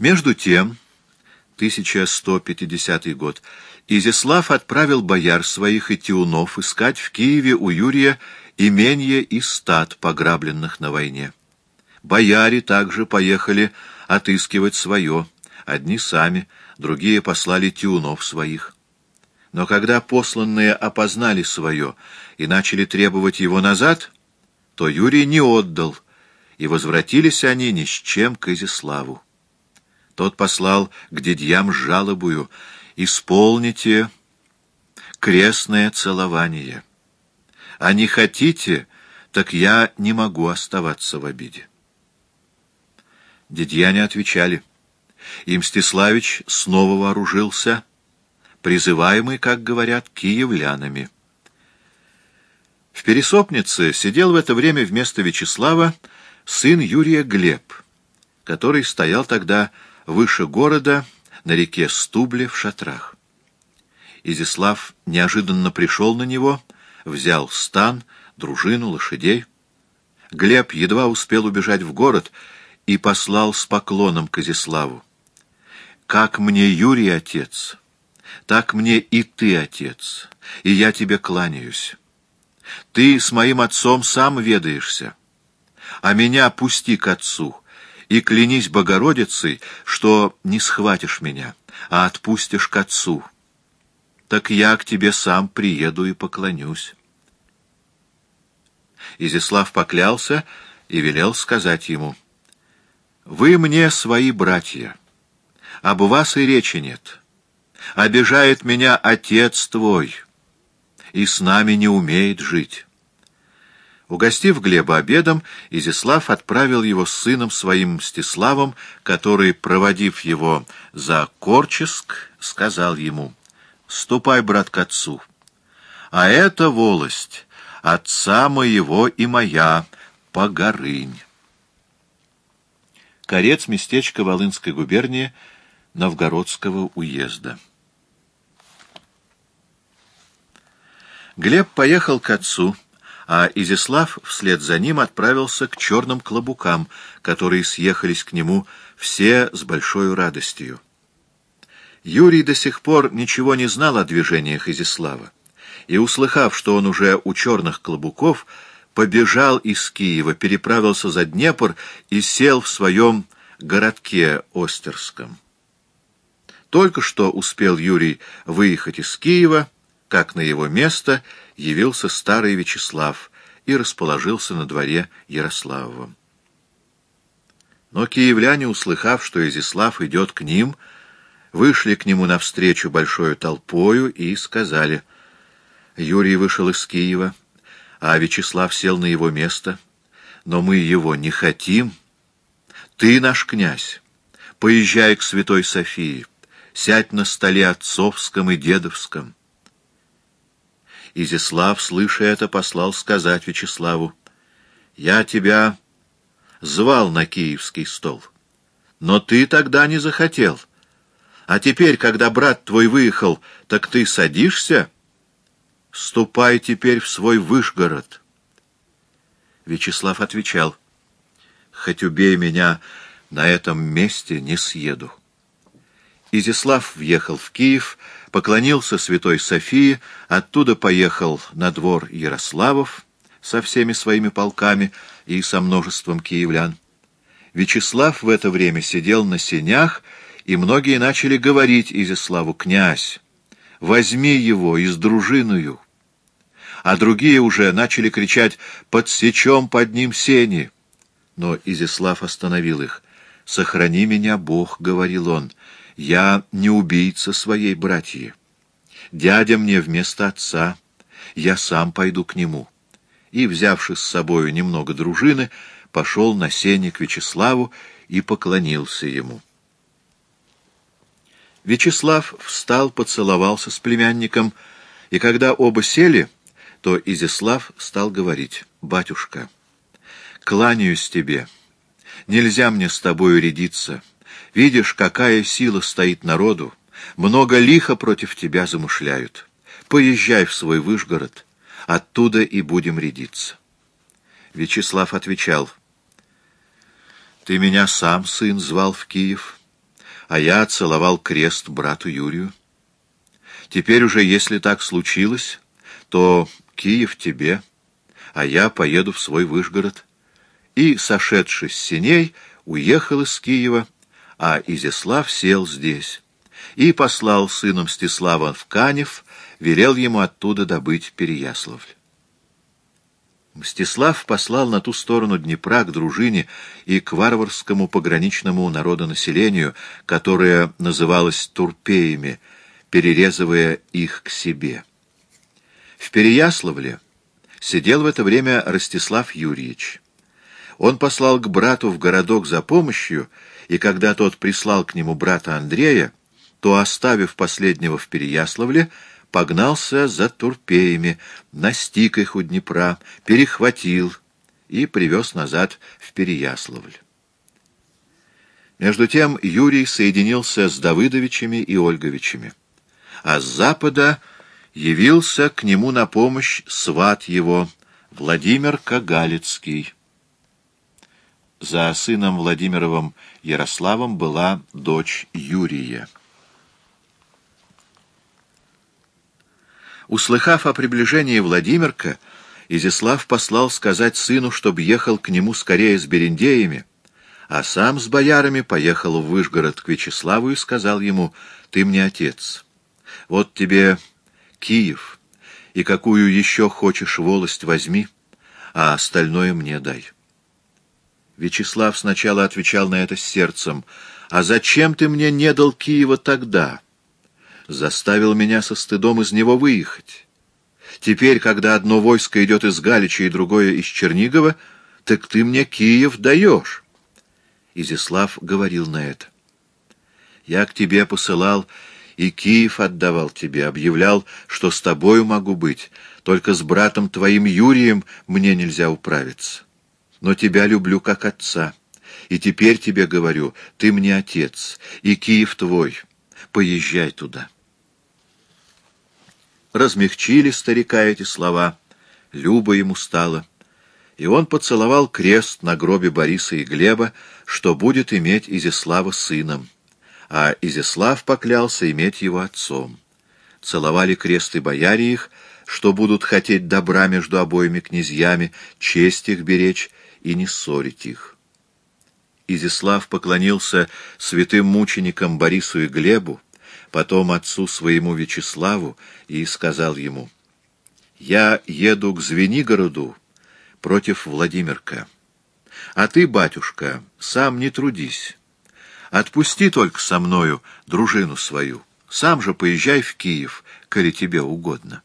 Между тем, 1150 год, Изяслав отправил бояр своих и тиунов искать в Киеве у Юрия именье и стад, пограбленных на войне. Бояре также поехали отыскивать свое, одни сами, другие послали тиунов своих. Но когда посланные опознали свое и начали требовать его назад, то Юрий не отдал, и возвратились они ни с чем к Изяславу. Тот послал к дядьям жалобую «Исполните крестное целование» а не хотите, так я не могу оставаться в обиде. Дедьяне отвечали. И Мстиславич снова вооружился, призываемый, как говорят, киевлянами. В Пересопнице сидел в это время вместо Вячеслава сын Юрия Глеб, который стоял тогда выше города на реке Стубле в шатрах. Изяслав неожиданно пришел на него — взял стан, дружину, лошадей. Глеб едва успел убежать в город и послал с поклоном к Изяславу. «Как мне Юрий отец, так мне и ты отец, и я тебе кланяюсь. Ты с моим отцом сам ведаешься, а меня пусти к отцу» и клянись Богородицей, что не схватишь меня, а отпустишь к отцу. Так я к тебе сам приеду и поклонюсь. Изяслав поклялся и велел сказать ему, «Вы мне свои братья, об вас и речи нет. Обижает меня отец твой, и с нами не умеет жить». Угостив Глеба обедом, Изяслав отправил его с сыном своим Мстиславом, который, проводив его за Корческ, сказал ему, «Ступай, брат, к отцу, а эта волость отца моего и моя, Погорынь. Корец местечко Волынской губернии Новгородского уезда. Глеб поехал к отцу, а Изяслав вслед за ним отправился к черным клобукам, которые съехались к нему все с большой радостью. Юрий до сих пор ничего не знал о движениях Изяслава и, услыхав, что он уже у черных клобуков, побежал из Киева, переправился за Днепр и сел в своем городке Остерском. Только что успел Юрий выехать из Киева, как на его место явился старый Вячеслав и расположился на дворе Ярославовом. Но киевляне, услыхав, что Изяслав идет к ним, вышли к нему навстречу большой толпою и сказали — Юрий вышел из Киева, а Вячеслав сел на его место. Но мы его не хотим. Ты наш князь. Поезжай к Святой Софии. Сядь на столе отцовском и дедовском. Изяслав, слыша это, послал сказать Вячеславу, «Я тебя звал на киевский стол, но ты тогда не захотел. А теперь, когда брат твой выехал, так ты садишься?» Ступай теперь в свой Вышгород. Вячеслав отвечал, хоть убей меня, на этом месте не съеду. Изяслав въехал в Киев, поклонился святой Софии, оттуда поехал на двор Ярославов со всеми своими полками и со множеством киевлян. Вячеслав в это время сидел на сенях, и многие начали говорить Изяславу «Князь, возьми его и с дружиною. А другие уже начали кричать «Подсечем под ним сени!» Но Изяслав остановил их. «Сохрани меня, Бог», — говорил он, — «я не убийца своей братьи. Дядя мне вместо отца, я сам пойду к нему». И, взявши с собою немного дружины, пошел на сене к Вячеславу и поклонился ему. Вячеслав встал, поцеловался с племянником, и когда оба сели, то Изяслав стал говорить, «Батюшка, кланяюсь тебе, нельзя мне с тобою рядиться. Видишь, какая сила стоит народу, много лиха против тебя замышляют. Поезжай в свой Выжгород, оттуда и будем рядиться». Вячеслав отвечал, «Ты меня сам, сын, звал в Киев» а я целовал крест брату Юрию. Теперь уже, если так случилось, то Киев тебе, а я поеду в свой Выжгород. И, сошедшись с синей, уехал из Киева, а Изяслав сел здесь и послал сыном Мстислава в Канев, велел ему оттуда добыть Переяславль. Мстислав послал на ту сторону Днепра к дружине и к варварскому пограничному народонаселению, которое называлось турпеями, перерезывая их к себе. В Переяславле сидел в это время Ростислав Юрьевич. Он послал к брату в городок за помощью, и когда тот прислал к нему брата Андрея, то, оставив последнего в Переяславле, погнался за турпеями, настиг их у Днепра, перехватил и привез назад в Переяславль. Между тем Юрий соединился с Давыдовичами и Ольговичами, а с запада явился к нему на помощь сват его, Владимир Кагалицкий. За сыном Владимировым Ярославом была дочь Юрия. Услыхав о приближении Владимирка, Изяслав послал сказать сыну, чтобы ехал к нему скорее с берендеями, а сам с боярами поехал в Выжгород к Вячеславу и сказал ему, «Ты мне отец. Вот тебе Киев, и какую еще хочешь волость возьми, а остальное мне дай». Вячеслав сначала отвечал на это сердцем, «А зачем ты мне не дал Киева тогда?» заставил меня со стыдом из него выехать. Теперь, когда одно войско идет из Галича и другое из Чернигова, так ты мне Киев даешь. Изяслав говорил на это. Я к тебе посылал, и Киев отдавал тебе, объявлял, что с тобою могу быть, только с братом твоим Юрием мне нельзя управиться. Но тебя люблю как отца, и теперь тебе говорю, ты мне отец, и Киев твой, поезжай туда» размягчили старика эти слова. Люба ему стало. И он поцеловал крест на гробе Бориса и Глеба, что будет иметь Изяслава сыном, а Изяслав поклялся иметь его отцом. Целовали крест и бояре их, что будут хотеть добра между обоими князьями, честь их беречь и не ссорить их. Изяслав поклонился святым мученикам Борису и Глебу, потом отцу своему Вячеславу и сказал ему, «Я еду к Звенигороду против Владимирка. А ты, батюшка, сам не трудись. Отпусти только со мною дружину свою. Сам же поезжай в Киев, коли тебе угодно».